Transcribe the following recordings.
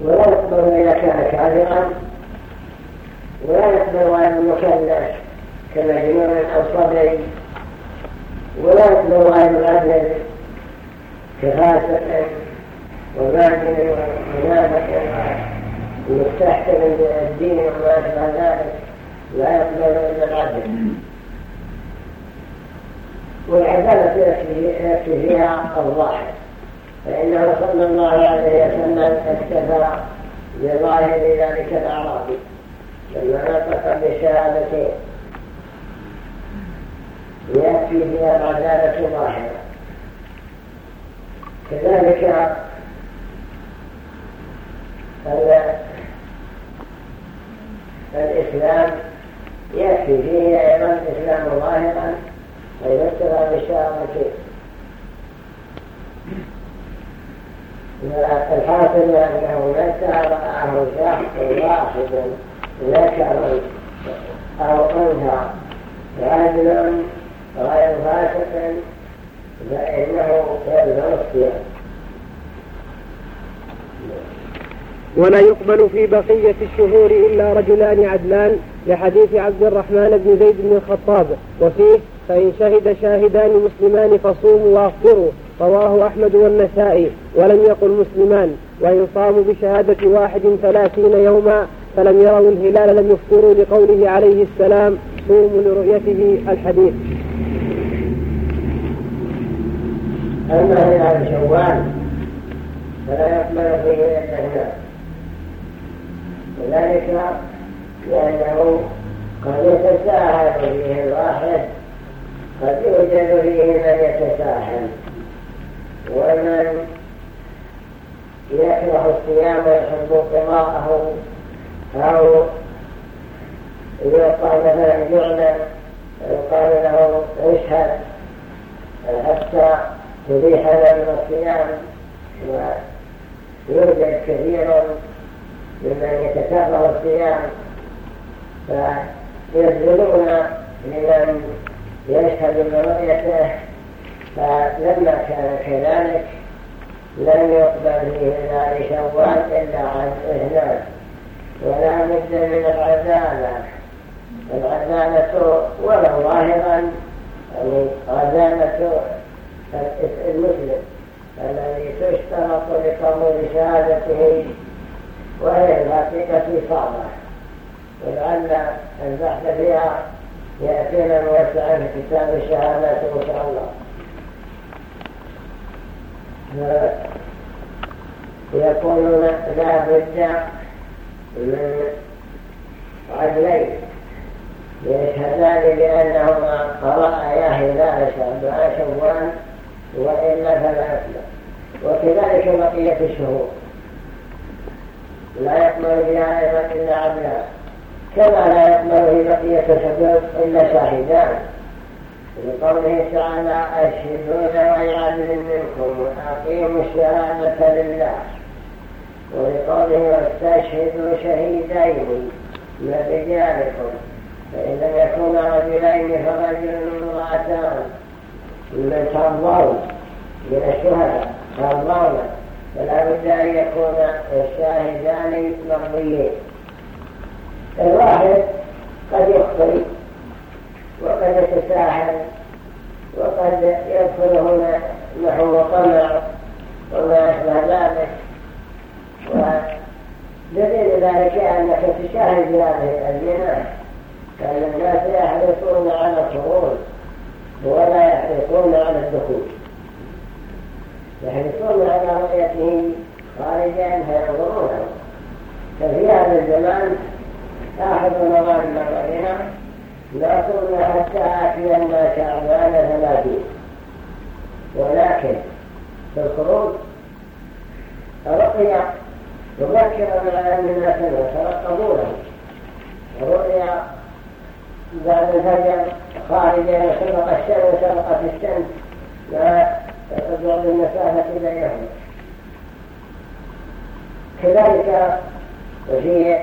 ولا يقبل إذا كان كافرا ولا يقبل غير المكلف كمجنون أو صبي ولا يقبل غير العدل كفاسق وباطل ومنافق مستحسن الدين وما أشبه ذلك لا يقبل إلا العدل والعدالة يكفي فيها الظاهر. فإنه صلى الله عليه وسلم اكتفى بظاهر ذلك الأعرابي لما نطق بشهادتين يأتي فيها العدالة ظاهرة. كذلك الإسلام يكفي فيه أيضا الإسلام ظاهرا فيذكر بشهادتين الحاصل أنه متى رآه شخص واحد ذكر أو أنثى رجل غير فاسق فإنه الصيام ولا يقبل في بقية الشهور إلا رجلان عدلان لحديث عبد الرحمن بن زيد بن الخطاب. وفيه فإن شهد شاهدان مسلمان فصوموا وافطروا. رواه أحمد والنسائي ولم يقل مسلمان وإن صاموا بشهادة واحد ثلاثين يوما فلم يروا الهلال لم يفطروا لقوله عليه السلام صوموا لرؤيته الحديث. أما هلال شوال فلا يقبل فيه إلا الهلال وذلك لأنه قد يتساهل فيه الواحد قد يوجد فيه من يتساهل. ومن يكره الصيام ويحب قضاءه أو يقال مثلا يعلم يقال له اشهد حتى تبيح له الصيام. ويوجد كثير ممن يتكرر الصيام. فيسجدون لمن يشهد برؤيته فلما كان كذلك لم يقبل فيه ذلك شوال إلا عن إهلال. ولا بد من العدالة العدالة ولو ظاهرا عدالة المسلم الذي تشترط لقبول شهادته وهي الحقيقة صعبة ولعل البحث فيها يأتينا موسعا في كتاب الشهادات إن شاء الله. يقولون لا بد من عدلين يشهدان بأنهما قرأ هلال شعبان شوال وإلا فلا يقبل وكذلك بقية الشهور لا يقبل بها أيضا إلا عدلان كما لا يقبل بقية الحدود إلا شاهدان لقوله تعالى أشهدون عدل منكم وأقيموا الشهادة لله. ولقوله واستشهدوا شهيدين من رجالكم فإن لم يكونا رجلين فرجل وامرأتان من ترضون من الشهداء ترضون فلا بد أن يكون الشاهدان مرضيين. الواحد قد يخطئ وقد يتساهل وقد يدخل هنا نحو طمع وما أشبه ذلك. ودليل ذلك أنك تشاهد هذه الجناح كان الناس يحرصون على الخروج ولا يحرصون على الدخول. يحرصون على رؤيته خارجا فينظرونه ففي هذا الزمان أحد نظام نظرنا. لا كنا حتى آتينا شعبان ثلاثين ولكن في الخروج رؤيا تذكر بالعلم الناس وترقبونه رؤيا بعد الفجر خارجا شرق الشمس شرقت الشمس لا تقدر المسافة بينهم كذلك وفي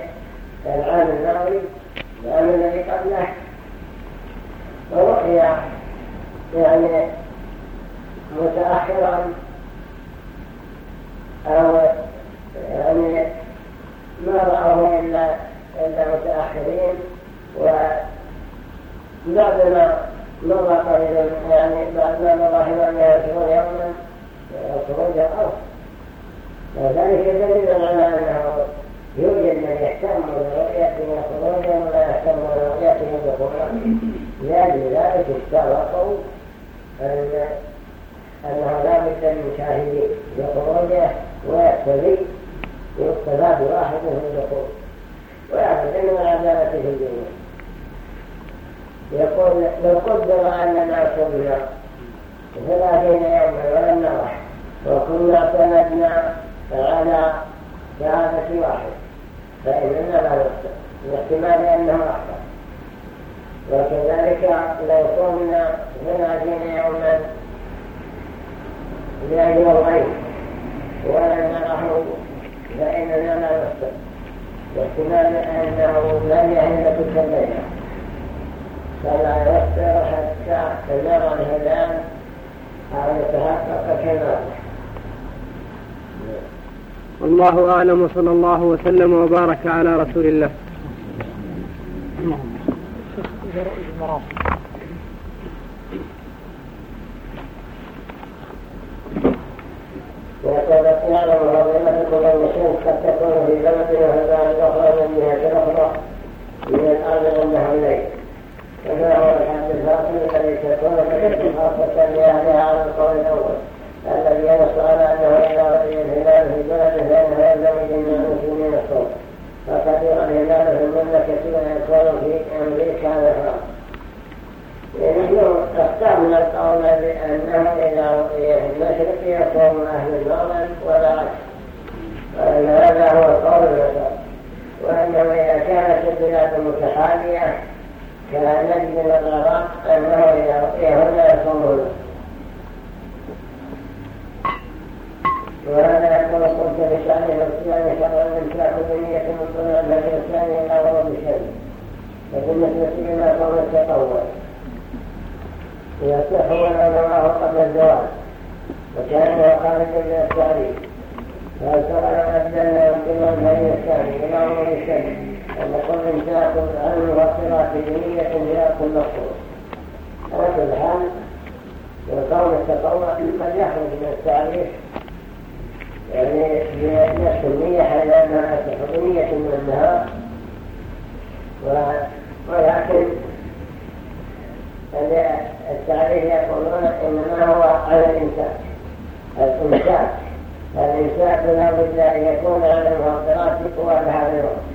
العام الماضي العام الذي قبله ورؤيا يعني متأخرا. أو يعني ما رأوه إلا, إلا متأخرين. وبعدما مضى قليلا يعني بعدما مضى حمام يشغل يوما خروج الأرض وذلك دليل على أنه يوجد من يهتم برؤيته خروجا ولا يهتم برؤيته دخولا لذلك اشترطوا أنه لا بد من شاهدين لخروجه ويقتضي يقتضى بواحد من الدخول ويأخذ من العدالة في الدنيا. يقول لو قدر أننا صرنا ثلاثين يوما ولم نرح وكنا سندنا على شهادة واحد فإننا لا باحتمال أنه أخطأ وكذلك لو صمنا ثلاثين يوما لأجل الغيب ولم نره فإننا لا نخطئ باحتمال أنه لم يهل تلك الليلة فلا يفطر حتى نرى الهلال أو يتحقق كماله والله أعلم وصلى الله وسلم وبارك على رسول الله. ويقول يعلم فضيلة كل المسلم قد تكون في بلد وهذا الأخرى من جهة الأخرى من الأرض أنه الليل وما هو الحد الفاصل الذي تكون خاصة لأهلها على القول الأول الذي ينص على أنه إذا رأي الهلال في بلده فإنه يلزم جميع المسلمين الصوم فقد يرى الهلال في المملكة ويكون في أمريكا الإخراج نحن اخترنا القول بأنه إذا رؤي في المشرق يصوم أهل المغرب ولا عكس وأن هذا هو القول الوسط وأنه إذا كانت البلاد متحالية كنجد الغرام أنه إذا رؤي هنا يصومون وهذا يقول قلت بشأن الإسلام شرعا من تأخذ نية من طلوع الفجر الثاني إلى غروب الشمس فبالنسبة لما قول التطور يصح ولو نراه قبل الزواج وكأنه خارج من التعريف فهل ترى لو أبدلنا يمكن الفجر الثاني إلى غروب الشمس أن كل تأخذ عن المفطرات بنية فيها كل مفطور على كل حال وقول التطوع قد يخرج من التعريف يعني بنفس النية حيث أنها تحط نية من النهار ولكن التعريف يقولون إنما هو على الإمساك الإمساك الإمساك لا أن يكون على بالوقت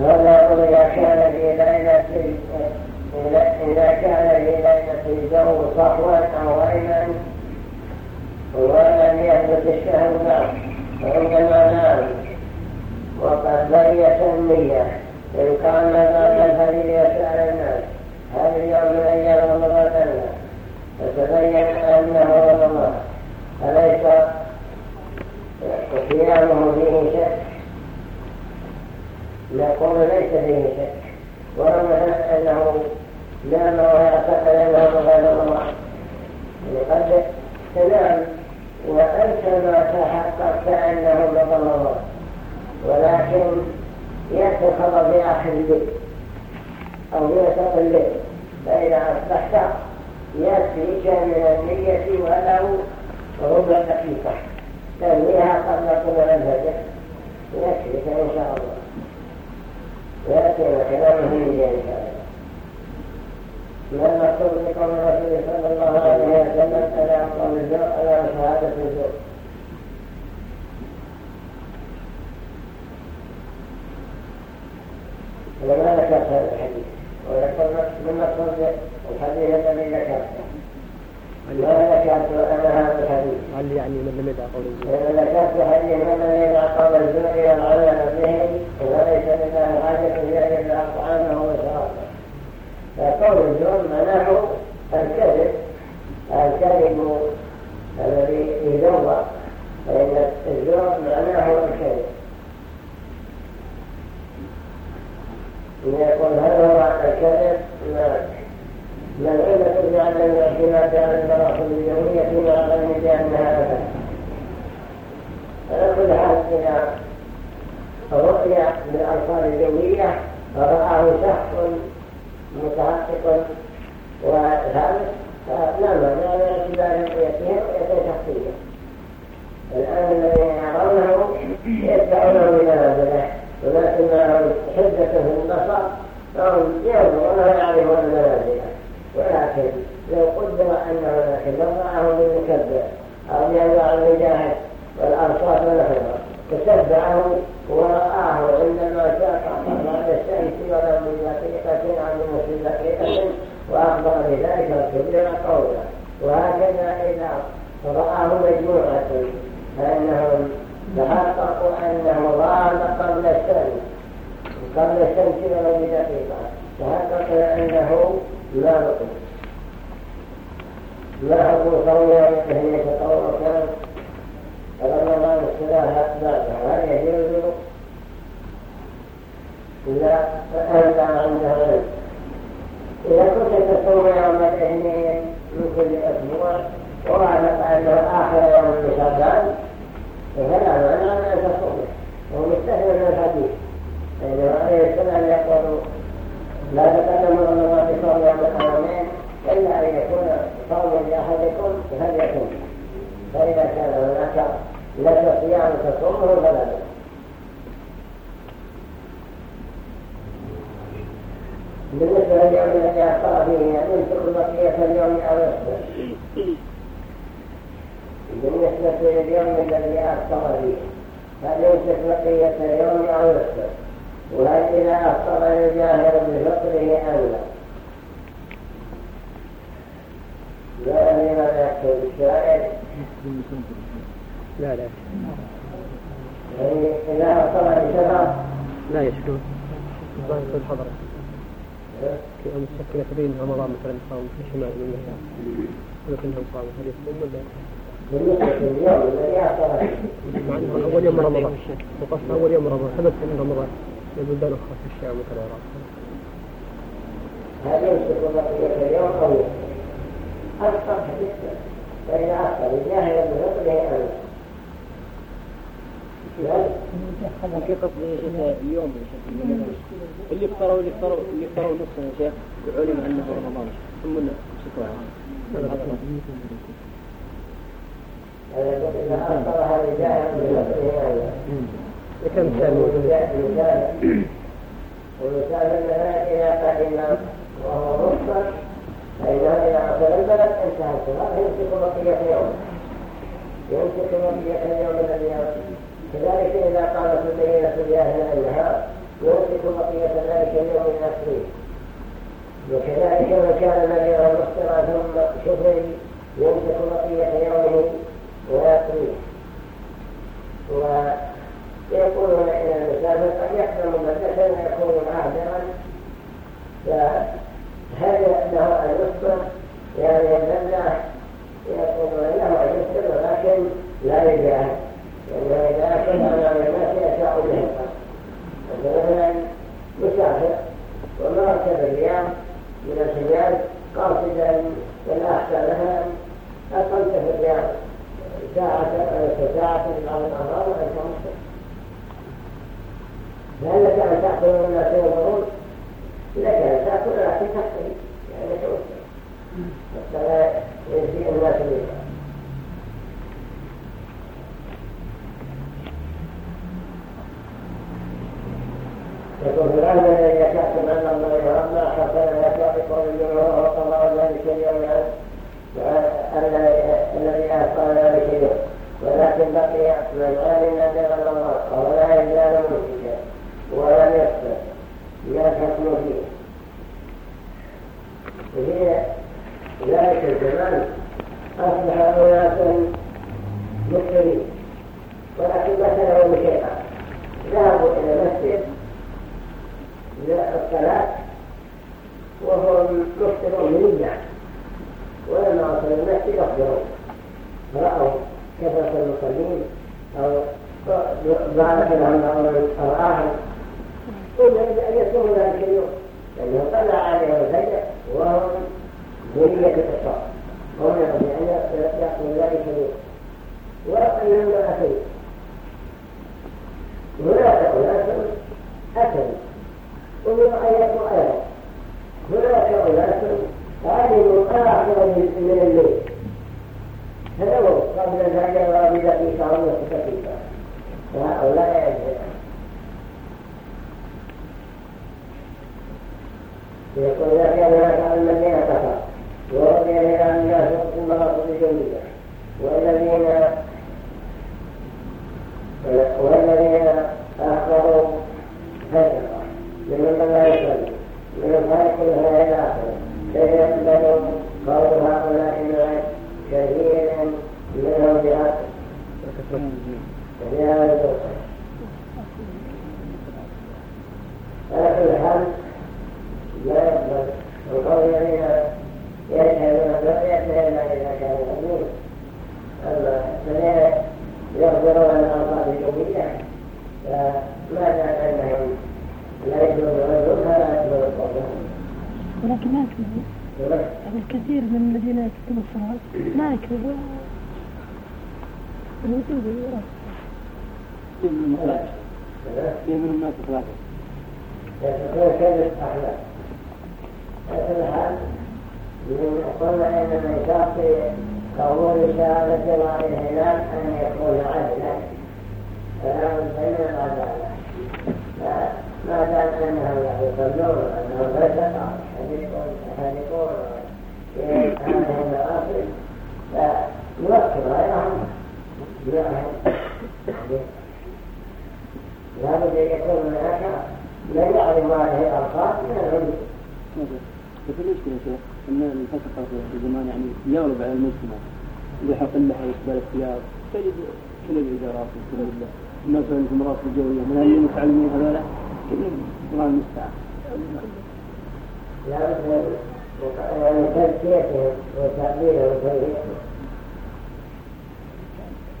وهذا يقول إذا كان في ليلة إذا كان في ليلة الجو صحوا أو غيما ولم يثبت الشهر بعد عندما نام وقد بقيت النية إن كان بعد الفجر يسأل الناس هل اليوم أيام رمضان لنا فتبين أنه رمضان فليس صيامه فيه شك. نقول ليس فيه شك. ورغم أنه نام ويعتقد أنه رمضان لقد تنام. وأنت ما تحققت أنه بطل الله ولكن يأتي في آخر الليل أو وسط الليل فإذا أصبحت يكفيك من النية ولو ربع دقيقة تنويها قبل طلوع الفجر. يكفيك إن شاء الله. ويأتي كلامه من ما المقصود بقول الرسول صلى الله عليه وسلم ألا قول الزور ألا شهادة الزور لما ذكرت هذا الحديث ويقول من مقصود الحديث الذي ذكرته ما ذكرت أنا هذا الحديث هل يعني من لم يدع قول الزور لما ذكرت حديث من لم يدع قول الزور والعمل به وليس لله حاجة في أن يدع طعامه فقول الزور معناه الكذب. الكذب الذي يدور فإن الزور معناه الكذب. يقول هل هو الكذب؟ علة بأن الاعتماد على المراحل اليومية مع العلم بأنها أبدا. فلا كل حال إذا رؤيا بالألفاظ اليومية فرآه شخص متحقق والخامس نعم لا باعتبار رؤيتهم رؤية شخصية الآن الذين يرونه يدعونه بمنازله ولكن معهم حدة في البصر فهم ينظرون ويعرفون المنازل ولكن لو قدر أنه لكن لو رآه بالمكبر أو يضع المجاهد والأرصاد ونحوها تتبعه ورآه عندما ساق بعد الشمس ولم بدقيقة عن مثل دقيقة وأخبر بذلك وكبر قولا. وهكذا إذا رآه مجموعة فإنهم تحققوا أنه غاب قبل الشمس قبل الشمس ولو بدقيقة تحقق أنه لا بقي حكم قوله أنه يتطور كان فرمضان الصلاة بعدها هل يجوز إذا أنت عنده علم إذا كنت تصوم يوم الاثنين من كل أسبوع وعلق أنه آخر يوم من شعبان فلا معنى أن تصومه وهو مستثنى من الحديث فإنه عليه السلام يقول لا تقدموا رمضان بصوم يوم الحرمين إلا أن يكون صوم لأحدكم فليكن فإذا كان هناك لك صيام تصومه فلا بأس بالنسبة لليوم الذي أفطر فيه يمسك بقية اليوم أو يفطر بالنسبة لليوم الذي أفطر فيه هل يمسك بقية اليوم أو يفطر وهل إذا أفطر يجاهر بفطره أم لا لا لماذا يكتب الشاعر لا لا يعني إذا أفطر بسفر لا يشكو الله يكون حضره كي مشكلة بين رمضان مثلا صام في الشمال من المكان ولكنهم صاموا هل يصوم ولا بالنسبة لليوم الذي أفطر مع انه اول يوم رمضان وقصد اول يوم رمضان ثبت من رمضان البلدان الاخرى في الشام مثل العراق هل يمسك بقية اليوم أو يفطر أفطر حديثا فإذا أفطر يجاهر بفطره أم لا في قصد اليوم اللي افطروا اللي افطروا اللي افطروا نص يا شيخ علم انه رمضان ثم شكوى إذا أفطرها رجالا بفطره أم لا كم كان ومثال النهاية إذا قدم وهو البلد انتهى يمسك بقية يمسك بقية اليوم الذي كذلك إذا قامت جاهل النهار يمسك بقية ذلك اليوم وكذلك من كان مريضا ثم شفري يمسك بقية يومه ويقضيه ويقولون إن المسافر قد يحرم مدة ويكون عابرا فهل له أن يصبر يعني يبلغ يقولون له أن يصبر ولكن لا يجاهد لأنه إذا كان أمام الناس يشاء بهم مثلا مسافر ومرت بالرياض من الحجاز قاصدا والأحسن مثلا أقمت في الرياض ساعة أو ساعة بعض الأمراض وأنت لأنك أن تأكل من الناس ينظرون لك أن تأكل لكن تحتوي يعني توسل حتى لا يجزي الناس منها في العلم الذي يكتب أن الله يرمى حتى لا يكتب الجمهور وقضاء ذلك اليوم الذي أعطى ذلك اليوم ولكن بقي من علم بغير الله وهو لا يزال مشركا ولم يكتب ما الحكم فيه. وفي ذلك الزمان. أصبح أناس مسلمين ولكن مثلهم شيئا ذهبوا إلى المسجد. الصلاة. وهم مفترون منيا ولما وصلوا المسجد أخبروا. رأوا كثرة المصلين. أو ضاعت لهم أو آخر إلا أن يكون ذلك اليوم لأنه طلع عليه الفجر وهو بنية الصلاة هنا بأن يقوم ذلك اليوم وأنه لا أتي هناك أناس أتوا ومن أيضا أيضا هناك أناس علموا آخر من الليل. فنووا قبل ذلك وابد في شعور وفي فهؤلاء يجب يقول لك هناك على المدينة كفر ورضي بها الناس في المناطق الجميلة والذين والذين أخبروا هجرة لمن لا يصلي من الخلق كلها إلى آخره. فيقبل قول هؤلاء من كثير منهم على كل حال لا يقبل القول الذين يشهدون الرؤية إلا إذا كان يؤمنون أما الذين يخبرون عن الألفاظ الجميلة فما دام أنهم لا الرجل فلا يكذبون القول ولكن ما يكذبون الكثير من الذين يكتبون الصلاة. ما يكذبون الوجود في من الناس ثلاثة يكون كذب أخلاق على كل حال قلنا ان من شرط قبول شهاده الله الهلال ان يكون عدلا فلا بد من العداله ما دام انهم لا يصلون انهم فسقا في هذه المآسي فنوكل غيرهم لا بد ان يكون هناك من يعلم هذه الالفاظ من العلم بس المشكلة يا شيخ أن الفسق في زمان يعني يغلب على المجتمع. يحق اللحى ويقبل الثياب تجد كل الإدارات والحمد لله الناس في المرافق الجوية من اللي متعلمين هذولا كلهم الله المستعان لا بد من تزكيتهم وتعديلهم وتوجيههم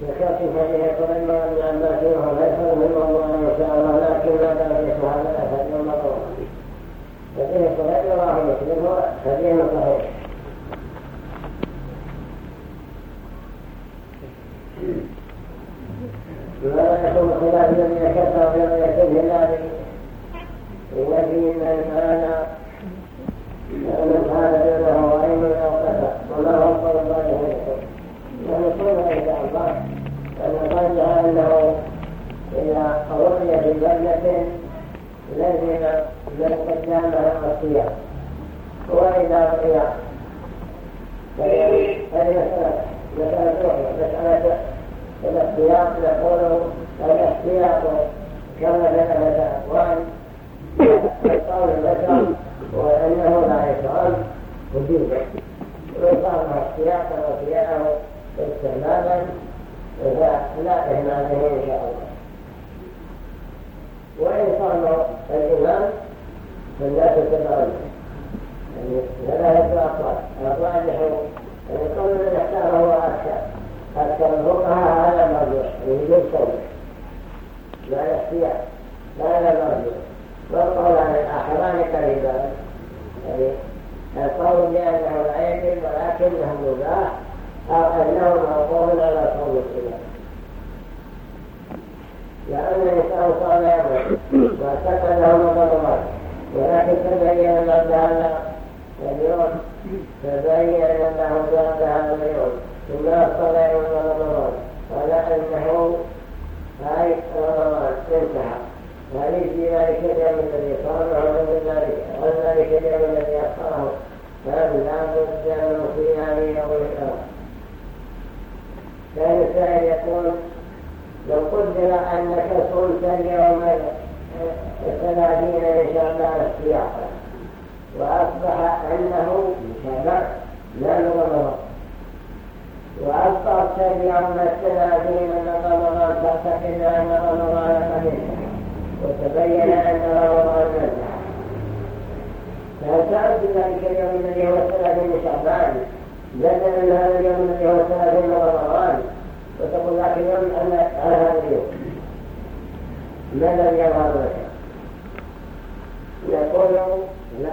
يكفي هذه ابن عباس وهو ليس من موضوع ان شاء الله لكن لا درجه هذا الاسد يوم القيامه ففيه صحيح رواه مسلم حديث صحيح ولا يكون خلاف الذين كفروا برؤية الهلال الذي من كان من كان دونه غريب أو كفر وما هو قول الله يقول ونقول ان شاء الله ان الراجح انه اذا رؤي في بلده الذين من قدامها الصيام وإذا رؤي هذه مسألة مسألة أخرى مسألة الاحتياط نقول الاحتياط كما ذكر الأقوال قول البشر وأنه لا يشعر وجوده ويصاب احتياطا وصيامه استعمالا فلا إهمال به إن شاء الله وإن صار الإمام فالناس يتبعون يعني ثلاثة أقوال الراجح أن القول الذي اختاره هو أكثر أكثر الفقهاء هذا مرجوح يجوز صوت لا الاحتياط هذا مرجوح والقولان الآخران قريبان يعني القول بأنه لا يجب ولكنه مباح أو أنه موقوف على صوم الإمام لأن الإنسان صار يعمل واعتقد له مضرات ولكن تبين بعد هذا اليوم تبين أنه بعد هذا اليوم ثم أصطلع من رمضان على أنه هاي انتهى هل في ذلك اليوم الذي صامه ومن ذلك ذلك اليوم الذي أخره فلا بد من صيام يوم الآخر كان السائل يقول لو قدر أنك صمت اليوم الثلاثين من شعبان السياقة وأصبح أنه شبع لا رمضان وأفطرت اليوم الثلاثين من رمضان تعتقد أن رمضان قد وتبين أن رمضان نزع تعد ذلك اليوم الذي هو الثلاثين شعبان بدلا من هذا اليوم الذي هو الثلاثين رمضان وتقول ذاك اليوم أن هذا اليوم ما الذي يظهر لك يقول لا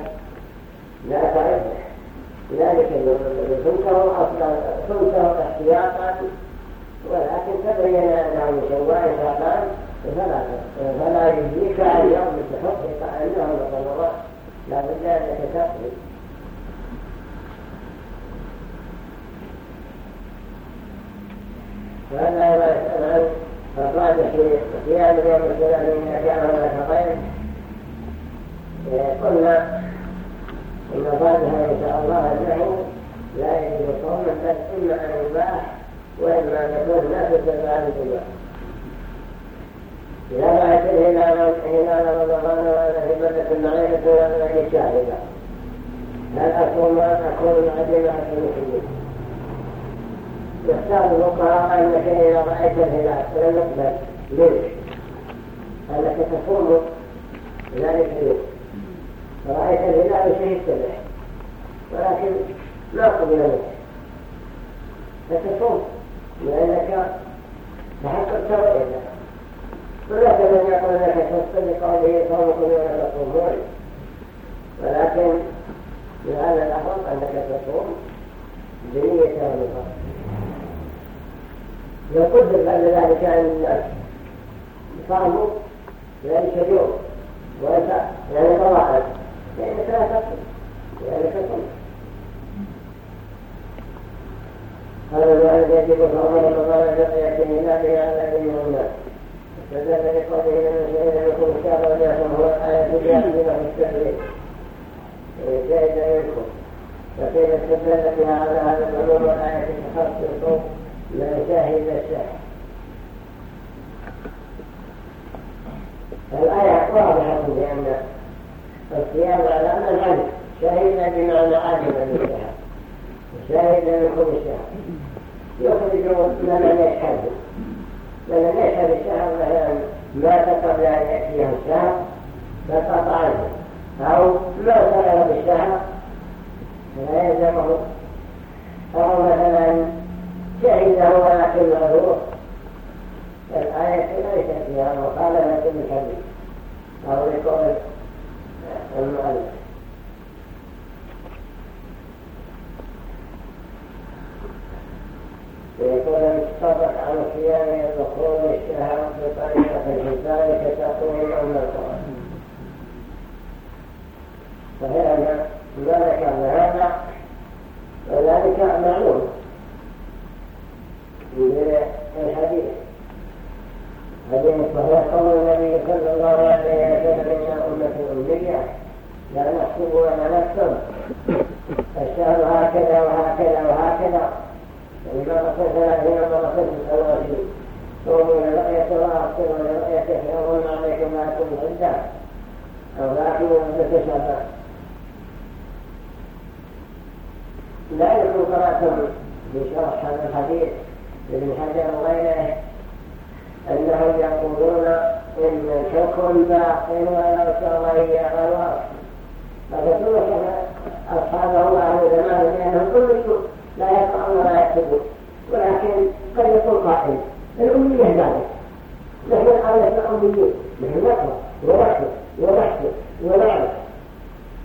لا تعد ذلك اليوم الذي صمته أصلا صمته احتياطا ولكن تبين أنه من شوال شعبان فلا فلا يجزيك عن يوم تحقق أنه رمضان لا بد انك تقضي فهذا يسأل عن فقال في صيام يوم الثلاثين كان هناك غير قلنا إن ظالها إن شاء الله أنه لا يجب صوما بل إما أن يباح وإما أن يكون تجب عن الجماع إذا رأيت الهلال هلال رمضان وأنا في بلدة معينة وأنا شاهدة هل أكون أكون مع جماعة المسلمين؟ يختار الفقهاء أنك إذا رأيت الهلال فلن يقبل منك أنك تصوم ذلك اليوم. فرأيت الهلال شهدت به ولكن ما قبل منك فتصوم لأنك تحققت رؤيتك ولكن من يقول لك تصوم لقوله صومكم ولا تصومون. ولكن لهذا الأفضل أنك تصوم بنية ونفاق لو قدر بعد ذلك عن الناس صاموا ذلك اليوم وانت يعني طلعت لانك لا تصل لانك تصل قال الوالد يجب فضل رمضان بقية ميلاده على دين الناس فذلك لقوله من الذين يكون شهر وليكن هو الآية جاهزة في التحريم جاهزة يذكر فكيف استدل بها على هذا العلوم والآية تخصص من شهد الشهر الآية واضحة بأن الصيام على من علم شهد بمعنى علم بالشهر شهد بكل شهر. يخرج من لم يشهد من لم يشهد الشهر مثلا مات قبل أن يأتيه الشهر فقط عنه. أو ما سأل بالشهر فلا يلزمه. أو مثلا شهده ولكن معذور الآية ليست فيها مخالفة بالحديث أو لقول المؤلف يقول المتصدق عن صيام دخول الشهر بطريقة الإنسان كتقويم أم القرآن فهذا ما ذكرنا هذا وذلك معلوم الحديث. حديث وهو قول النبي صلى الله عليه وسلم من أمة أمية لا نحسب ولا نكتب الشهر هكذا وهكذا وهكذا مرة ثلاثين مرة ثلاثين صوموا لرؤية وأفطروا لرؤية يوم عليكم ما كنتم عدة أو لكن متشابه لا يكون قرأتم في شرح هذا الحديث ابن حجر وغيره أنهم يقولون إن الحكم باقي ولو تغير الوصف فتصور أصحابه وأهل زمان لأنهم كل لا يقرأون ولا يكتبون ولكن قد يكون قائل الأمية ذلك نحن نحن أميين نحن نقرأ ونكتب ونحسب ونعرف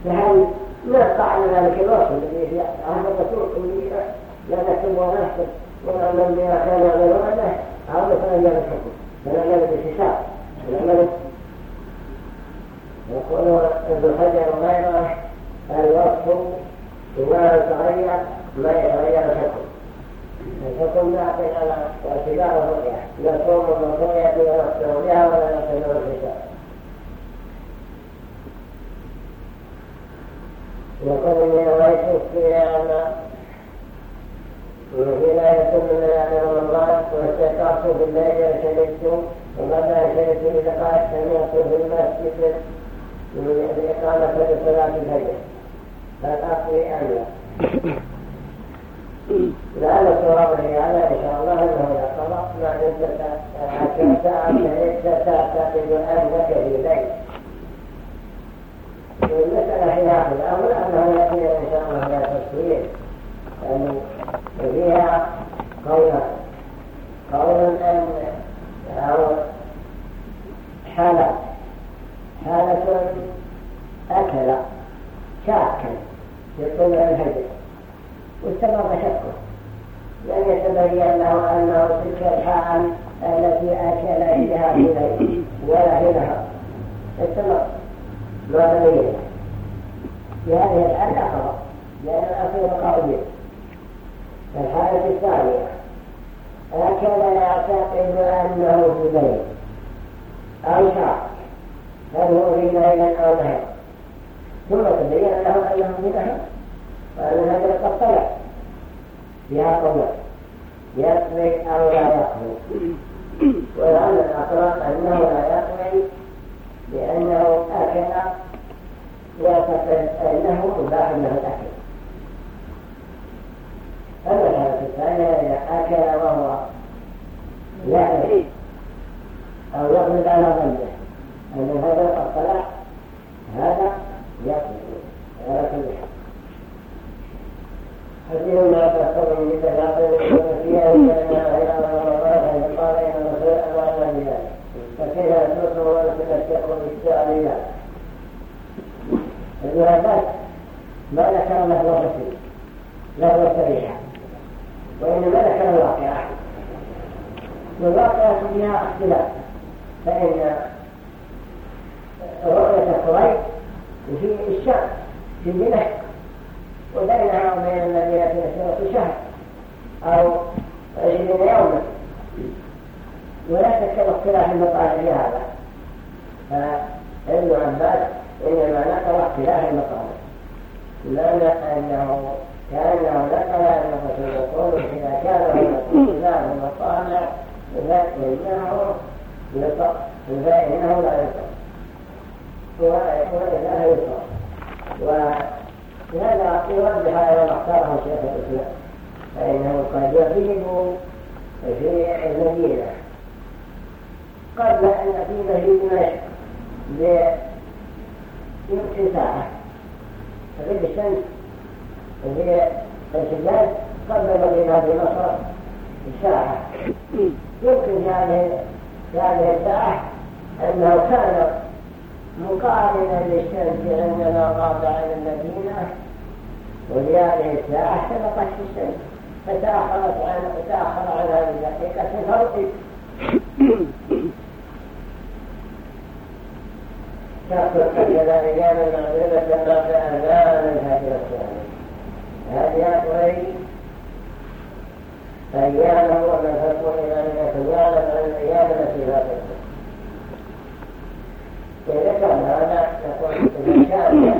فهل ما فعل ذلك الوصف الذي في عهد الرسول أمية لا نكتب ونحسب ونعمل بما كان يعملون به هذا فنعمل الحكم فنعمل بالحساب فنعمل يقول ابن حجر وغيره الوصف إذا تغير ما يتغير الحكم الحكم باقي على اعتبار الرؤية. يصوم الرؤية ويصوم بها ولا يصوم الحساب يقول إني رأيت الصيام وفي لا يكون من آخر رمضان واستيقظت في الليل وشربت ومتى شربت لقاء سمعت في المسجد. بإقامة لصلاة الفجر. فالأقضي أم لا لعل الصواب على إن شاء الله أنه لا قضى ما حتى تعتقد أنك في ليل المسألة خلاف الأمر أنه يأتي إن شاء الله لا تصوير لأنه فيها قولا. قول أن أو حالة هذا أكل شاكا يطلع الهدف واستمر شكه لم يتبين له أنه تلك الحال التي أكل فيها إليه ولا هنا استمر. ما في هذه الحالة قضى لأن الأصيل قوي الحالة الثانية. أكل يعتقد أنه في بيت أو شاك هذا هو أريد أن أوضعه ثم تبين لهم أنهم بدعة وأن هذا قد طلع بها قبل يقضي أو لا يقضي ولعل الأطراف أنه لا يقضي لأنه أكل وتقل أنه أباح له الأكل أما الحالة الثانية أكل وهو يعرف أو يقضي على ظنه. أن هذا الطلاق هذا يقبل ولكن حديث ما تخبر من التلاقي كان هذا. يكون إذا كان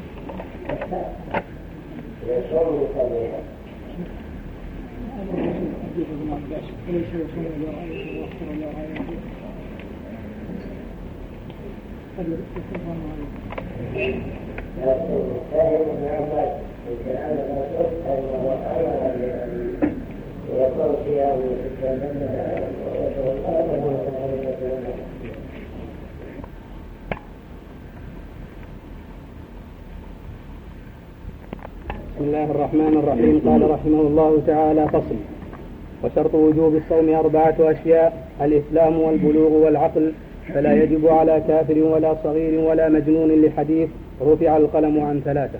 الله تعالى فصل. وشرط وجوب الصوم أربعة أشياء الإسلام والبلوغ والعقل فلا يجب على كافر ولا صغير ولا مجنون لحديث رفع القلم عن ثلاثة.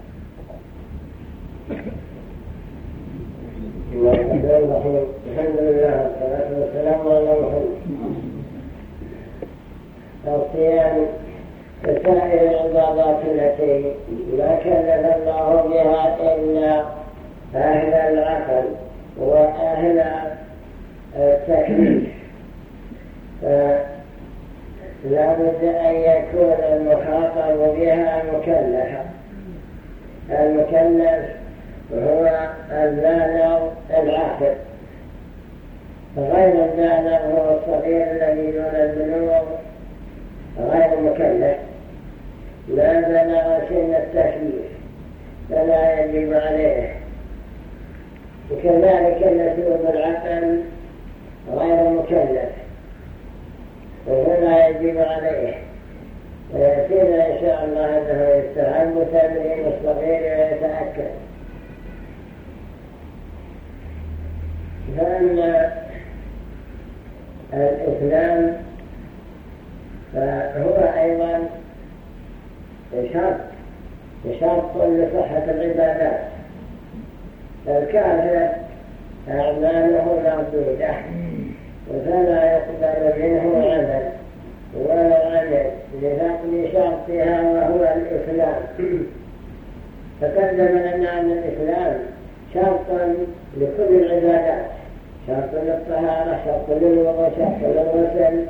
الحمد لله والصلاة والسلام على محمد الصيام سائر العبادات التي لا كلف الله بها إلا أهل العقل وأهل التكليف لا بد أن يكون المخاطب بها مكلفا المكلف هو البالغ العاقل. غير البالغ هو الصغير الذي دون البلوغ غير مكلف. لا بلغ سن التكليف فلا يجب عليه. وكذلك المسلوب العقل غير مكلف فلا يجب عليه. ويأتينا إن شاء الله أنه يستحب تمرين الصغير ويتأكد. فأن الإسلام فهو أيضا شرط شرط لصحة العبادات. الكافر أعماله مردودة فلا يقبل منه عمل. ولا عمل لفقد شرطها وهو الإسلام. تقدم لنا أن الإسلام شرط لكل العبادات. شرط للطهارة شرط للوضوء شرط للغسل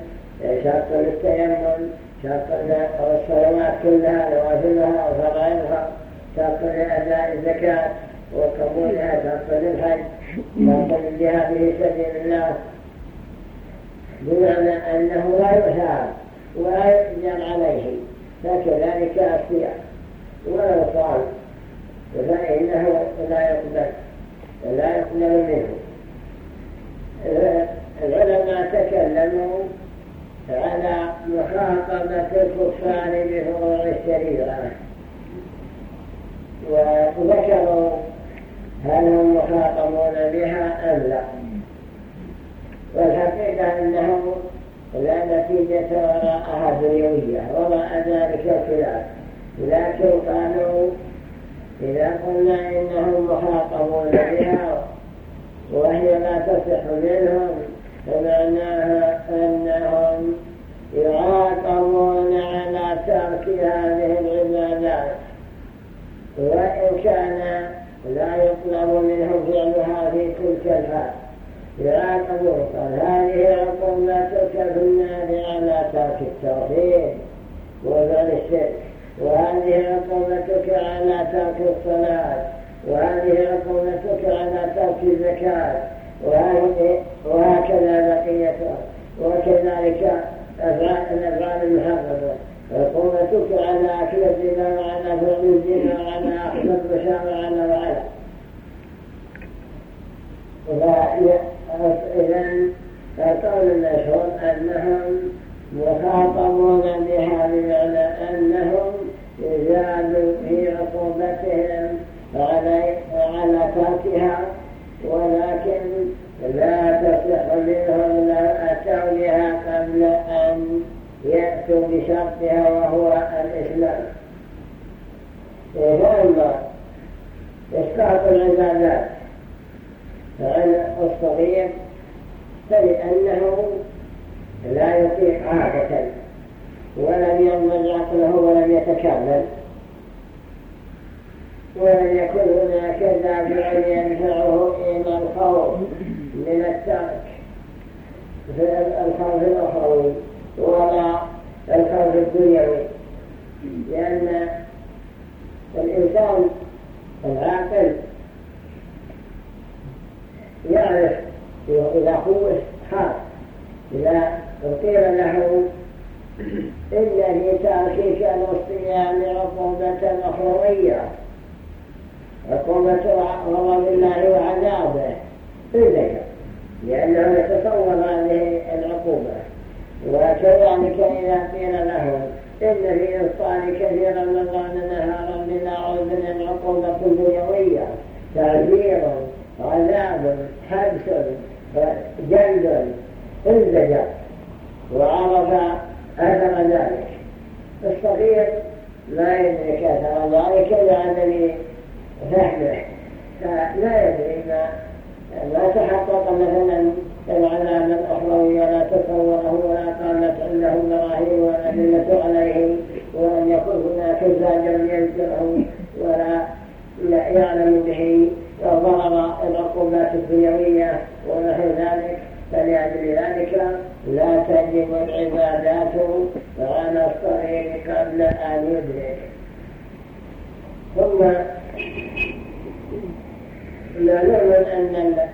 شرط للتيمم شرط للصلوات كلها نوافلها وفرائضها شرط لأداء الزكاة وقبولها شرط للحج شرط للجهاد في سبيل الله. بمعنى أنه لا يثاب ولا يؤجر عليه فكذلك الصيام ولو صام فإنه لا يقبل لا يقبل منه. العلماء تكلموا على مخاطبة الكفار بفروع الشريعة. وذكروا هل هم مخاطبون بها أم لا. والحقيقة أنه لا نتيجة وراءها دنيوية وراء ذلك الخلاف لكن قالوا إذا قلنا إنهم مخاطبون بها وهي لا تصح منهم فمعناها أنهم يعاقبون على ترك هذه العبادات. وإن كان لا يطلب منهم فعلها في تلك الحال يعاقبون قال هذه عقوبتك في النار على ترك التوحيد. وذل الشرك. وهذه عقوبتك على ترك الصلاة. وهذه عقوبتك على ترك الزكاة. وهكذا بقيتها وكذلك الأفعال المحرمة. عقوبتك على أكل الزنا وعلى فعل الزنا وعلى أخذ البشر وعلى وعلى. إذا فقول المشهور أنهم مخاطبون بها بمعنى أنهم يزاد في عقوبتهم على تركها ولكن لا تصح منهم لو أتوا بها قبل أن يأتوا بشرطها وهو الإسلام. فأما إسقاط العبادات. الصغير فلأنه لا يطيق عادة ولم يضمن عقله ولم يتكامل ولم يكن هناك دافع يدفعه إلى الخوف من الترك في الخوف الأخروي ولا الخوف الدنيوي. لأن الإنسان العاقل يعرف إذا خوف خاف إذا قيل له إن في تركك الصيام عقوبة أخروية عقوبة غضب الله وعذابه. إذن لأنه يتصور هذه العقوبة. وكذلك إذا قيل له إن في إفطار كثير رمضان نهارا بلا عذر عقوبة دنيوية تعذير عذاب حبس جلد انزجر وعرف أثر ذلك. الصغير لا يدرك أثر ذلك لعدم فهمه فلا يدري ما ما تحقق مثلا العذاب الأخروي ولا تصوره ولا قامت عنده المراهي والأدلة عليه ولم يكن هناك زاجر يذكره ولا يعلم به. ضرر العقوبات الدنيوية ونحو ذلك. فلأجل ذلك لا تجب العبادات على الصغير قبل أن يدرك. ثم لا نؤمن أن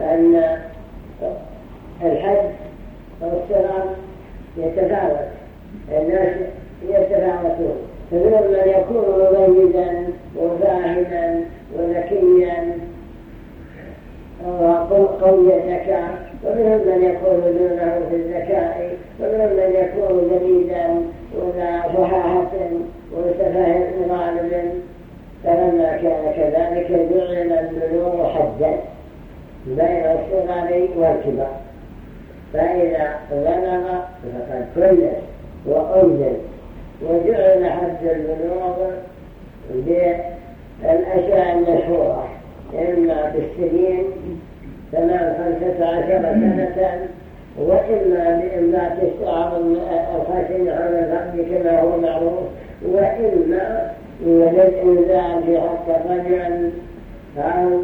أن الحج والصراط يتفاوت. الناس يتفاوتون. فمنهم من يكون مميزا وفاهما وذكيا. وقوي الذكاء ومنهم من يكون دونه في الذكاء ومنهم من يكون جديدا وذا فحاحة وتفاهم غالب فلما كان كذلك جعل البلوغ حدا بين الصغر والكبار. فإذا بلغ فقد كلف وأنزل. وجعل حد البلوغ بالأشياء المشهورة إما بالسنين ثمان خمسة عشر سنة وإما بإنبات الشعر الخشن على الفرد كما هو معروف وإما بالإنزال في حق الرجل أو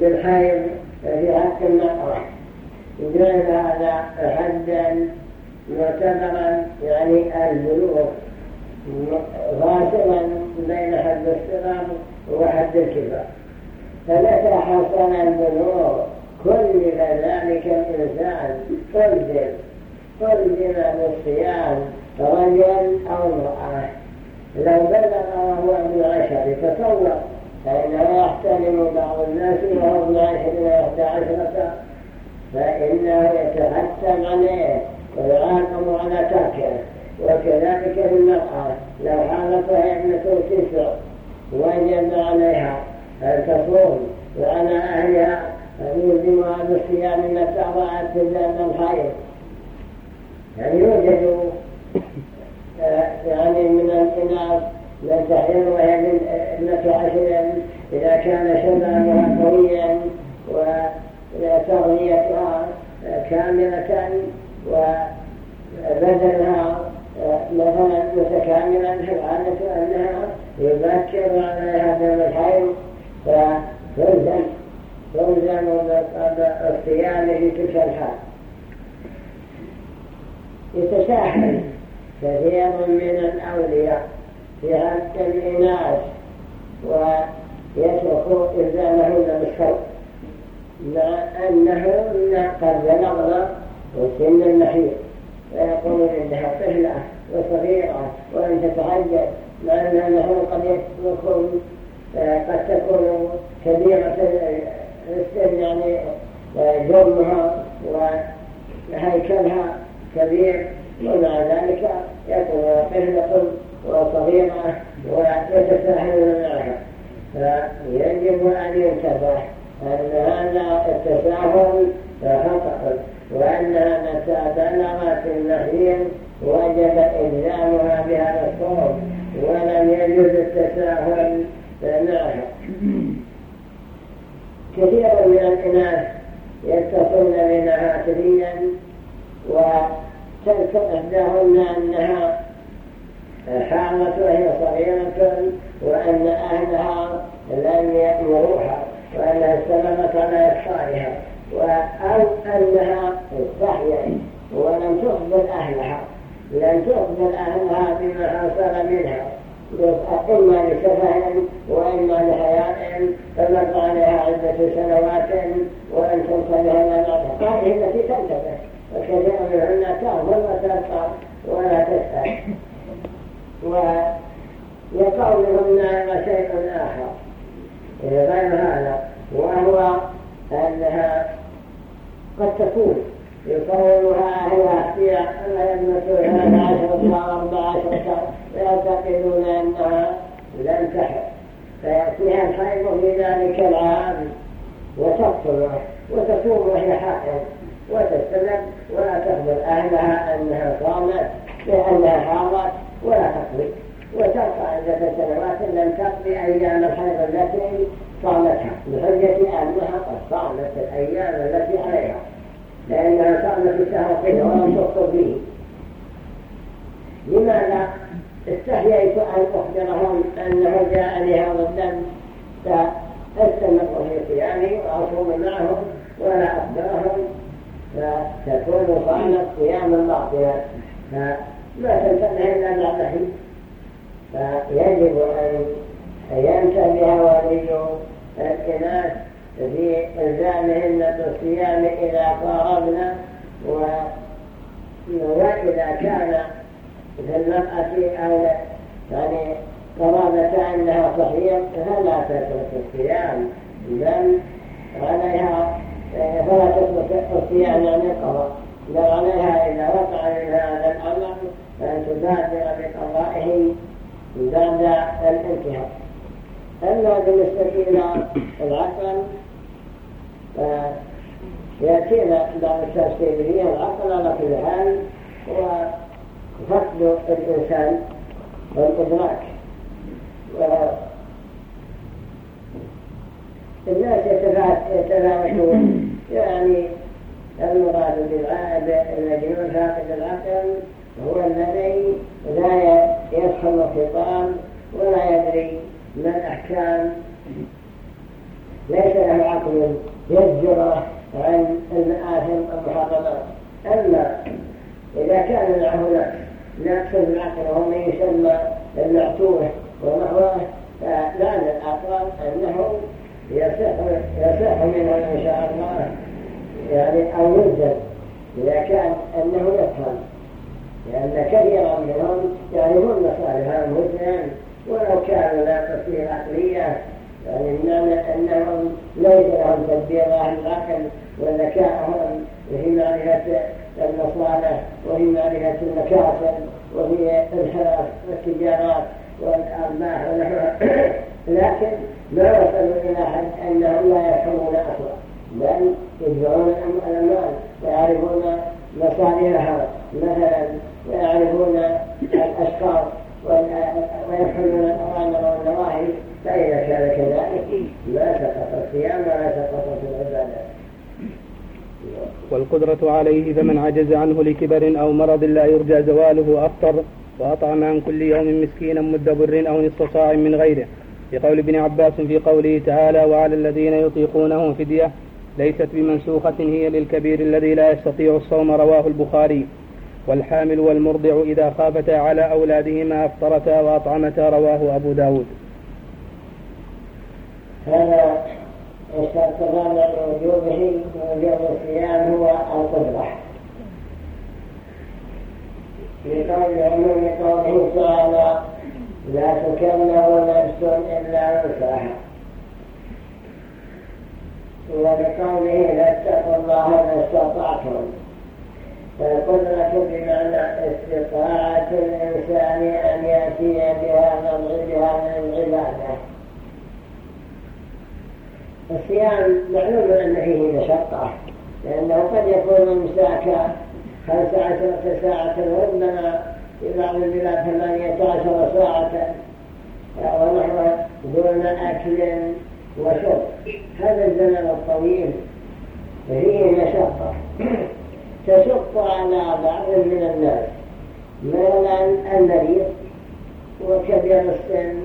بالحيض في حق المرأة. جعل هذا حدا معتبرا يعني البلوغ. فاصلا بين حد الصغر وحد الكبر فمتى حصل البلوغ كل ذلك الإنسان تلزم تلزم بالصيام رجل أو امرأة لو بلغ وهو ابن عشر تصور فإنه يحترم بعض الناس وهو ابن عشر عشرة فإنه يتحتم عليه ويعاقب على تركه. وكذلك المرأة لو حالت وهي ابنة تسع وجب عليها أن تصوم وعلى أهلها أن يلزمها بالصيام متى رأت الدم الحيض يعني يوجد يعني من الإناث من تحيض وهي من ابنة عشر إذا كان شبابها قويا وتغذيتها كاملة وبدنها مثلا متكاملا فالعادة أنها يبكر عليها دم الحيض. فتلزم تلزم في تلك الحال. يتساهل كثير من الأولياء في حق الإناث ويترك إلزامهن بالشرط مع أنهن قد بلغن وسن المحيط فيقولون إنها طفلة وصغيرة وأن تتعجل مع أنه قد يكون قد تكون كبيرة السن يعني جرمها وهيكلها كبير ومع ذلك يكون طفلة وصغيرة ويتساهلون معها. فيجب أن ينتبه أن هذا التساهل خطأ. وأنها متى بلغت المحيط وجب إلزامها بهذا الصوم ولم يجوز التساهل معها كثير من الناس يتصلن بنا هاتفيا وتذكر إحداهن أنها حامت وهي صغيرة وأن أهلها لم يأمروها وأنها استمرت على إحصائها أو أنها استحيت ولم تخبر أهلها. لم تخبر أهلها بما حصل منها. إما لسفه وإما لحياء فمر عليها عدة سنوات ولم تنتبه إلى هذه التي تنتبه وكثير منهن تغفر وتذكر ولا تسأل. ويقول لهن شيء آخر. غير هذا وهو أنها قد تكون. يصورها في ابنة ثلاث عشرة وأربع عشرة ويعتقدون أنها لم تحر فيأتيها الحيض في ذلك العام. وتقتله وتكون وهي حائض وتستمر ولا تخبر أهلها أنها صامت لأنها حاضت ولا تقضي وتبقى عدة سنوات لم تقضي أيام الحيض التي صامتها بحجة أنها قد صامت الأيام التي عليها. لأنها صامت الشهر فيه ولم فيه لماذا؟ استحييت أن أخبرهم أنه جاءني هذا الدم فأستمر في صيامي وأصوم معهم ولا أخبرهم. فتكون صامت صياما باطلا فما تنتبه إلا حين فيجب أن ينتبه ولي الإناث في إلزامهن بالصيام إذا قاربنا وإذا كان في المرأة أو يعني قرابة أنها صحيح فلا تترك الصيام. بل عليها فلا تترك الصيام عن القضاء بل عليها إذا وقع من هذا الأمر أن تبادر بقضائه بعد الانتهاء. أما بالنسبة إلى العقل فيأتينا بعض التفسيرين العقل على كل حال هو فقد الإنسان والإدراك. الناس يتفاوتون يعني المراد بالمجنون فاقد العقل هو الذي لا يفهم الخطاب ولا يدري ما الأحكام ليس له عقل يزجر عن المآثم المحرمات أما إذا كان معه نقص العقل وهو من يسمى المعتوه ونحوه فلعل الأقرب أنه يصح, منه إن شاء الله يعني أو يلزم إذا كان أنه يفهم لأن كثيرا منهم يعرفون مصالح المسلم ولو كانوا لا تصير عقلية يعني أنهم ليس لهم تدبير أهل العقل وذكاءهم وفي معرفة المصالح وفي معرفة المكاسب وفي الحرف والتجارات والأرباح ونحوها. لكن ما وصلوا إلى حد أنهم لا يفهمون أصلا بل يدفعون الأموال ويعرفون مصالحها مثلا ويعرفون الأشخاص. الأوامر والنواهي فإذا كان كذلك سقط ولا سقطت العبادات والقدرة عليه فمن عجز عنه لكبر أو مرض لا يرجى زواله أفطر وأطعم عن كل يوم مسكينا مد بر أو نصف صاع من غيره. لقول ابن عباس في قوله تعالى وعلى الذين يطيقونه فدية ليست بمنسوخة هي للكبير الذي لا يستطيع الصوم. رواه البخاري. والحامل والمرضع إذا خافتا على أولادهما أفطرتا وأطعمتا رواه أبو داود. هذا الرابع لوجوبه وجوب الصيام هو القدرة لقول عموم قوله تعالى لا تكلم نفس إلا وسعها ولقوله لاتقوا الله ما استطعتم فالقدرة بمعنى استطاعة الإنسان أن يأتي بهذا بهذا العبادة الصيام معلوم أن فيه مشقة لأنه قد يكون مساك خمس عشرة ساعة وربما في بعض البلاد ثمانية عشر ساعة ونحو دون أكل وشرب هذا الزمن الطويل فيه مشقة تشق على بعض من الناس مثلا المريض وكبير السن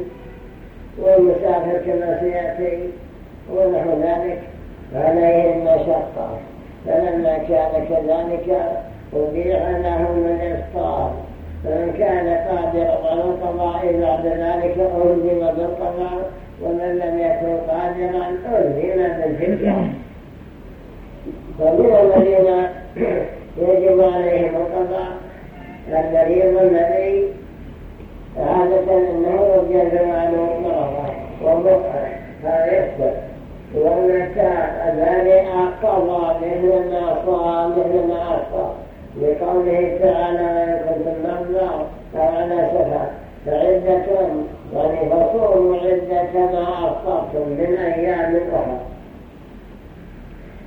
والمسافر كما سيأتي ونحو ذلك عليه المشقة. فلما كان كذلك أبيح لهم الإفطار. فمن كان قادرا على القضاء بعد ذلك ألزم بالقضاء ومن لم يكن قادرا ألزم بالفدية فمن الذين يجب عليهم القضاء المريض الذي عادة أنه يجوز عنه مرضه وبقعه يكبر والمكان الذي قضى مثل ما صام مثل ما أفطر لقوله تعالى وإن كنتم مرضى أو سفر فعدة فصوموا عدة ما أفطرتم من أيام أخرى.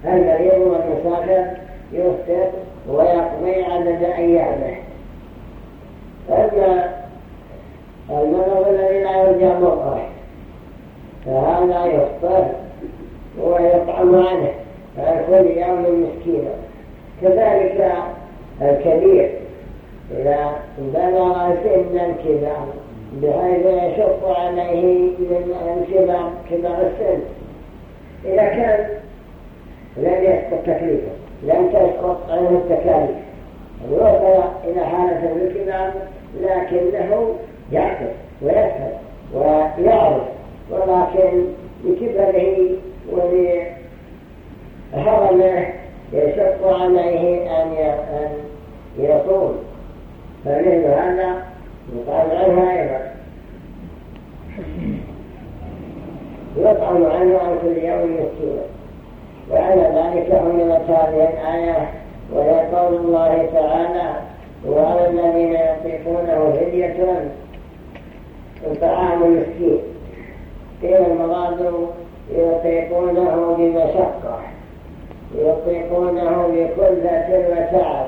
المريض والمسافر يفطر ويقضي عدد أيامه أما المرض الذي لا يرجى مقره فهذا يفطر ويطعم عنه. كل يوم مسكينا كذلك الكبير. إذا بلغ سن الكبار بحيث يشق عليه من كبار السن. إذا كان لم يسقط تكليفه. لم تسقط عنه التكاليف. وصل إلى حالة الكبار لكنه يعقل ويفهم ويعرف ولكن بكبره ولهرمه يشق عليه أن يصوم فمثل هذا يقال عنه أيضا يطعم عنه عن كل يوم مسكينا وعلى ذلك حملت هذه الآية وهي قول الله تعالى وعلى الذين يطيقونه فدية طعام مسكين قيل المراد يطيقونه بمشقة يطيقونه بكلفة وتعب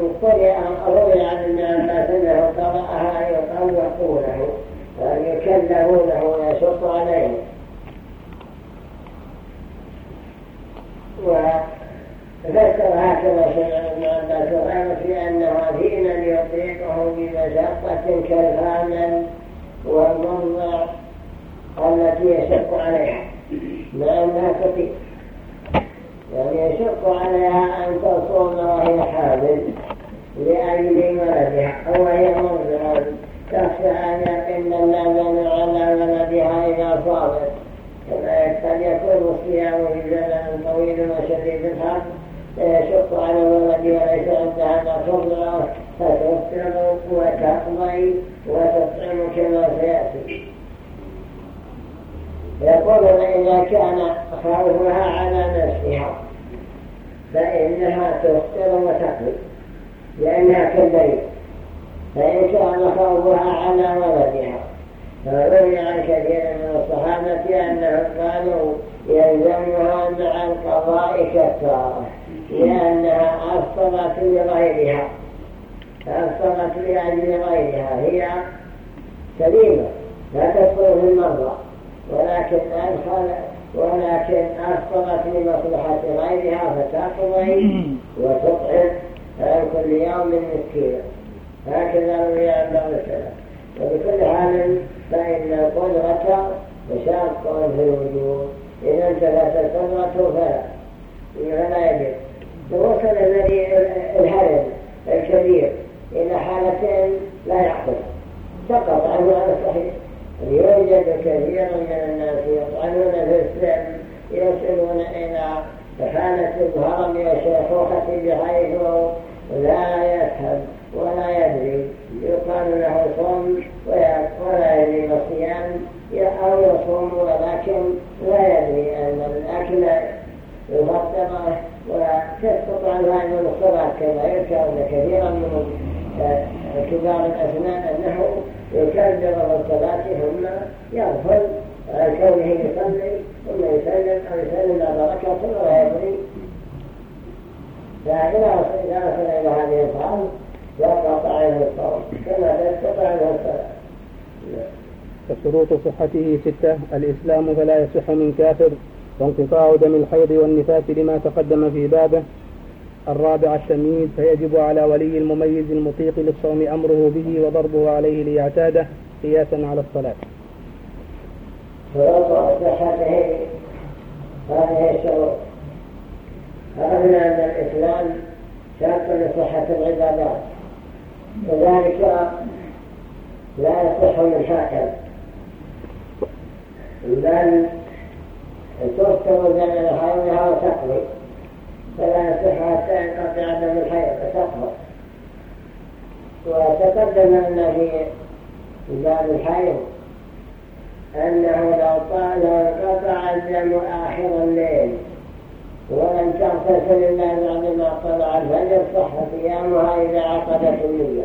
وقرئ روي عن ابن عباس أنه قرأها يطوقونه أن يكلفونه ويشق عليه. وذكر هكذا ابن عباس وغيره في انه دينا يطيقه بمشقة كالهامل والمرضى التي يشق عليها. لأنها تطيق. يعني يشق عليها أن تصوم وهي حامل لأجل أو وهي مرضعة تخشى أن يقل اللبن على ولدها إذا صابت قد يكون الصيام في زمن طويل وشديد الحر يشق على الولد وليس عندها ترضع فتفطر وتقضي وتطعم كما سيأتي يقولون إذا كان خوفها على نفسها فإنها تفطر وتقضي لأنها كالبيت فإن كان خوفها على ولدها فروي عن كثير من الصحابة أنهم قالوا يلزمها مع القضاء كفارة لأنها أفطرت لغيرها أفطرت لأجل غيرها. هي سليمة لا تدخل في المرضى. ولكن أدخل ولكن أفطرت لمصلحة غيرها فتقضي وتطعم عن كل يوم مسكينا هكذا روي عن بعض السلف. وبكل حال فإن القدرة مشاق في الوجود. إذا انتهت القدرة فلا فلا يجب. وصل الذي الهرم الكبير. إلى حالتين لا يعقل سقط عنه على الصحيح. يوجد كثير من الناس يطعنون في السن يصلون إلى حالة الهرم والشيخوخة بحيث لا يفهم ولا يدري يقال له صم ولا يدري الصيام أو يصوم ولكن لا يدري أن الأكل يفطره وتسقط عنه أيضا الصلاة كما يذكر كثيرا من كبار الأسنان أنه يكبر الصلاة ثم يغفل عن كونه يصلي ثم يسلم أو يسلم ركعة ولا يدري فإذا وصل إلى هذه الحال يقطع عنه كما تقطع عنه فشروط صحته ستة. الإسلام فلا يصح من كافر وانقطاع دم الحيض والنفاس لما تقدم في بابه. الرابع التمييز فيجب على ولي المميز المطيق للصوم أمره به وضربه عليه ليعتاده قياسا على الصلاة. شروط صحته هذه الشروط عرفنا أن الإسلام شرط لصحة العبادات. وذلك لا يصح من حاكم بل تذكر زمن حيضها وتقضي فلا يصح حتى ينقطع دم الحيض وتقضي وتقدم أن في باب الحيض أنه لو طال انقطع الدم آخر الليل ولم تغتسل إلا بعد ما طلع الفجر صح صيامها إذا عقدت النية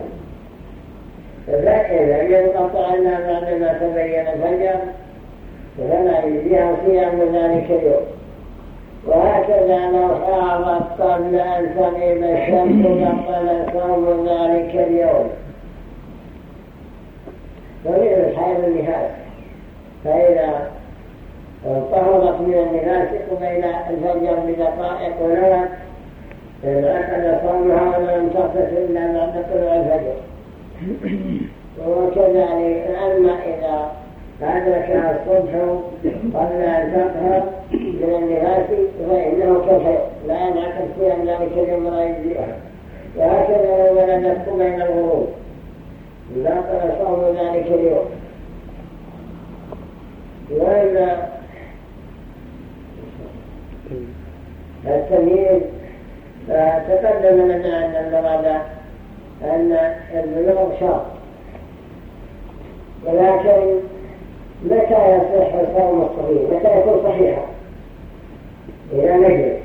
فإذا ينقطع إلا بعد ما تبين الفجر فلا يجزيها صيام ذلك اليوم. وهكذا لو حاضت قبل أن تغيب الشمس بطل صوم ذلك اليوم. ضمير الحيض النهاية. فإذا طهرت من النفاس قبيل الفجر بدقائق ونوت انعقد صومها ولم تغتسل إلا بعد طلوع الفجر. وكذلك أما إذا أدركها الصبح قبل أن تطهر من النفاس فإنه كفر. لا ينعقد صيام ذلك يجزئها وهكذا لو ولدت قبيل الغروب. بطل صوم ذلك اليوم. وإذا التمييز فتقدم لنا أن المراد أن البلوغ شرط ولكن متى يصح صوم الصغير متى يكون صحيحا؟ إذا نجد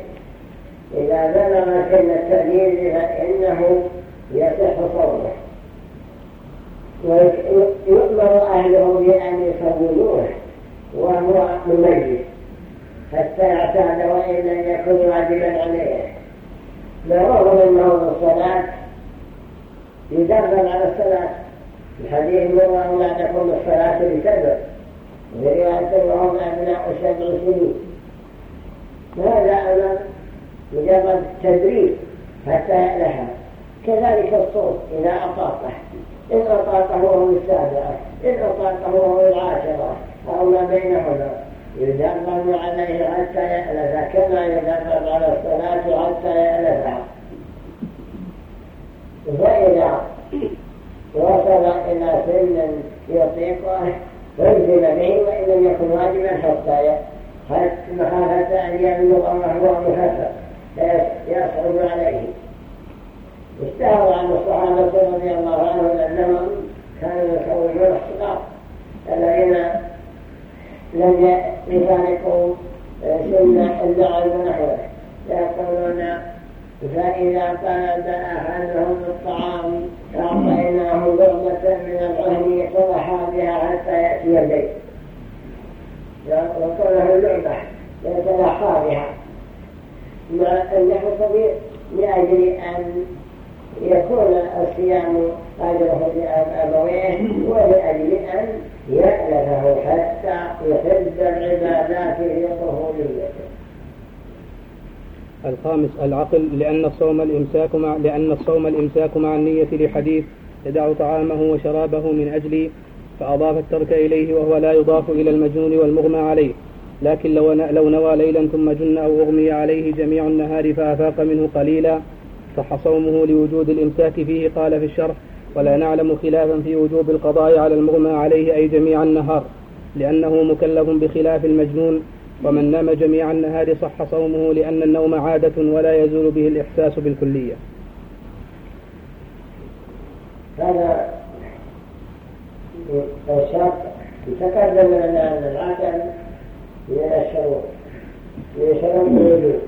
إذا بلغ سن التمييز فإنه يصح صومه ويؤمر أهله بأن يصوموه وهو مميز حتى اعتاد وإن لم يكن واجبا عليه. بالرغم أنه الصلاة. يدرب على الصلاة. الحديث مر أولادكم الصلاة لسبب ورواية وهم أبناء سبع سنين هذا أمر مجرد تدريب حتى يألها. كذلك الصوت. إذا أطاقه إن أطاقه وهو السابعة. إن أطاقه وهو العاشرة. أو ما بينهما. يدرب عليه حتى يألف كما يدرب على الصلاة حتى يألفها فإذا وصل إلى سن يطيقه فانزل به وإن لم يكن واجبا حتى مخافة أن يبلغ وهو مخفف يصعب عليه. اشتهر عن الصحابة رضي الله عنهم أنهم كانوا يصورون الصغار الذين لم يفارقوا سنة اللعب ونحوه يقولون فإذا طلب أحدهم الطعام أعطيناه لغمة من العهن يتضحى بها حتى يأتي البيت وقوله اللعبة يتلحى بها. مع أنه طبيعي لأجل أن يكون الصيام أجره لأبويه ولأجل أن يألفه حتى يحب العبادات لطهوريته. الخامس العقل لأن الصوم الإمساك مع لأن الصوم الإمساك مع النية لحديث يدع طعامه وشرابه من أجلي فأضاف الترك إليه وهو لا يضاف إلى المجنون والمغمى عليه. لكن لو لو نوى ليلا ثم جن أو أغمي عليه جميع النهار فأفاق منه قليلا. صح صومه لوجود الإمساك فيه قال في الشرح ولا نعلم خلافا في وجوب القضاء على المغمى عليه أي جميع النهار لأنه مكلف بخلاف المجنون ومن نام جميع النهار صح صومه لأن النوم عادة ولا يزول به الإحساس بالكلية. هذا الشرط تقدم لنا أن العقل من الشروط من شروط الوجود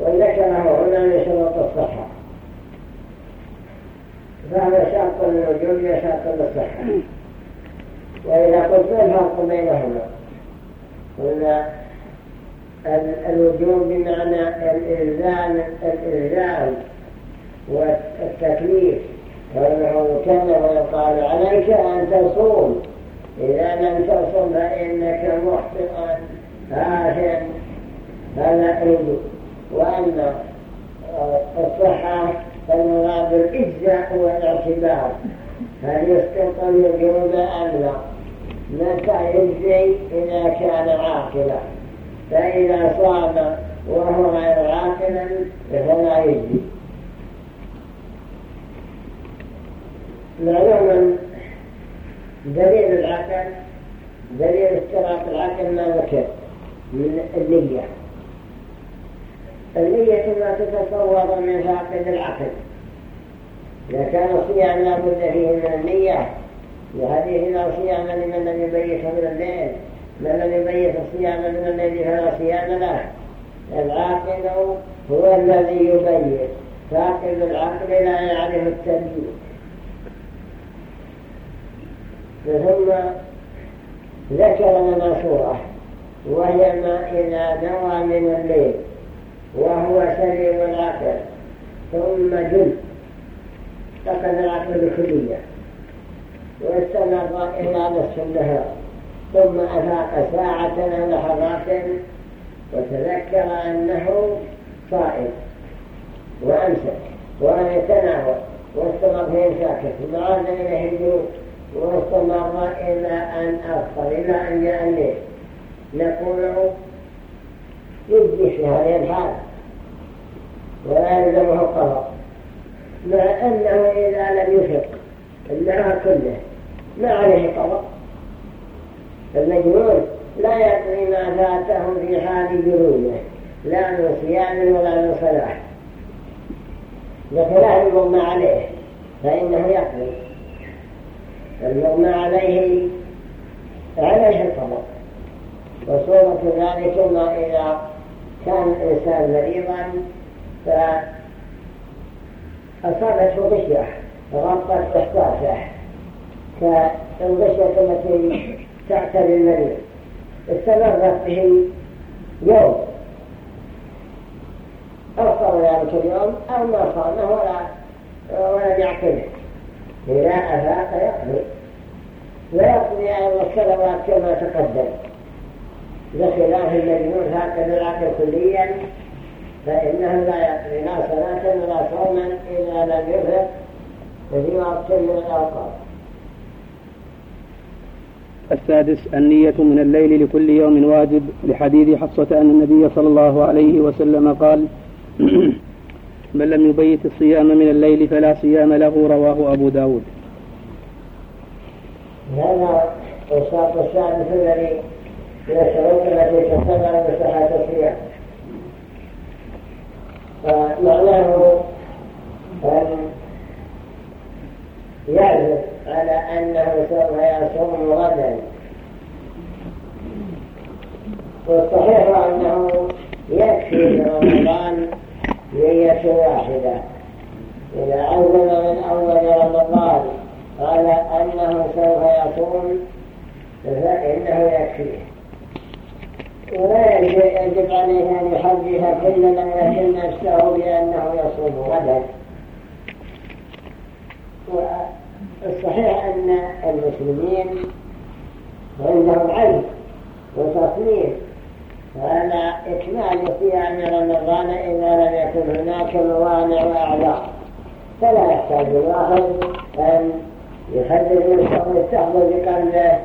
وذكره هنا من شروط الصحة فهذا شرط للوجود وشرط للصحة وإذا قلت الفرق بينهما قلنا الوجوب بمعنى الإلزام الإلزام والتكليف. وأنه مكلف ويقال عليك أن تصوم. إذا لم تصوم فإنك مخطئ آثم هذا الوجوب. وأن الصحة فالمراد الإجزاء والاعتبار الوجوب أم لا. متى يجزي إذا كان عاقلا. فإذا صام وهو غير عاقل فلا يجزي. معلوم دليل العقل دليل اشتراك العقل ما ذكر من النية. النية ما تتصور من فاقد العقل إذا كان الصيام لا بد فيه من النية لحديث لا صيام لمن لم يبيت من الليل. من لم يبيت الصيام من الليل فلا صيام له. العاقل هو الذي يبيت. فاقد العقل لا يعرف التبييت. ثم ذكر لنا صورة وهي ما إذا نوى من الليل. وهو سليم العقل. ثم جل فقد العقل بكلية واستمر إلى نصف النهار ثم أفاق ساعة أو لحظات وتذكر أنه صائم. وأمسك. ولم يتناول واستمر في إمساكه. ثم عاد إليه الجنود واستمر إلى أن أفطر. إلى أن جاء الليل نقول يجلس في هذه الحالة ولا يلزمه القضاء مع أنه إذا لم يفق النهار كله ما عليه قضاء المجنون لا يدري ما فاته في حال جنونه لا من صيام ولا من صلاح بخلاف المغمى عليه فإنه يقضي. المغمى عليه عليه القضاء وصورة ذلك ما إذا كان الإنسان مريضا فأصابته غشية غطت إحساسه كالغشية التي تعتري المريض استمرت به يوم. أو صار ذلك اليوم أو ما صامه ولا ولم يعقله إذا أفاق يقضي ويقضي أيضا الصلوات كما تقدم. بخلاف المجنون هكذا العقل كليا فإنه لا يقضي لا صلاة ولا صوما إذا لم يفرق في وقت من الأوقات. السادس النية من الليل لكل يوم واجب. لحديث حفصة أن النبي صلى الله عليه وسلم قال من لم يبيت الصيام من الليل فلا صيام له. رواه أبو داود. هذا الشرط السادس الذي من الشروط التي تحتمل بصحة الصيام. فمعناه أن يعزف على أنه سوف يصوم غدا. والصحيح أنه يكفي في رمضان نية واحدة إذا عزم من أول رمضان قال أنه سوف يصوم فإنه يكفيه ولا يجب عليه أن يحدث كل من يكن نفسه بأنه يصوم غدا والصحيح أن المسلمين عندهم علم وتصميم على إكمال صيام رمضان إذا لم يكن هناك موانع وأعذار فلا يحتاج الواحد أن يحدد نفسه ويستحضر بقلبه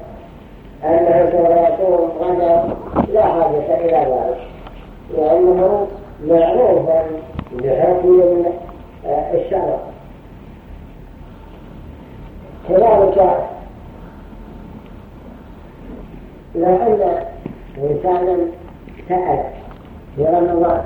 أنه سوف يصوم غدا لا حاجة إلى ذلك لأنه معروف بحكم الشرع. كذلك لو أن إنسانا سأل في رمضان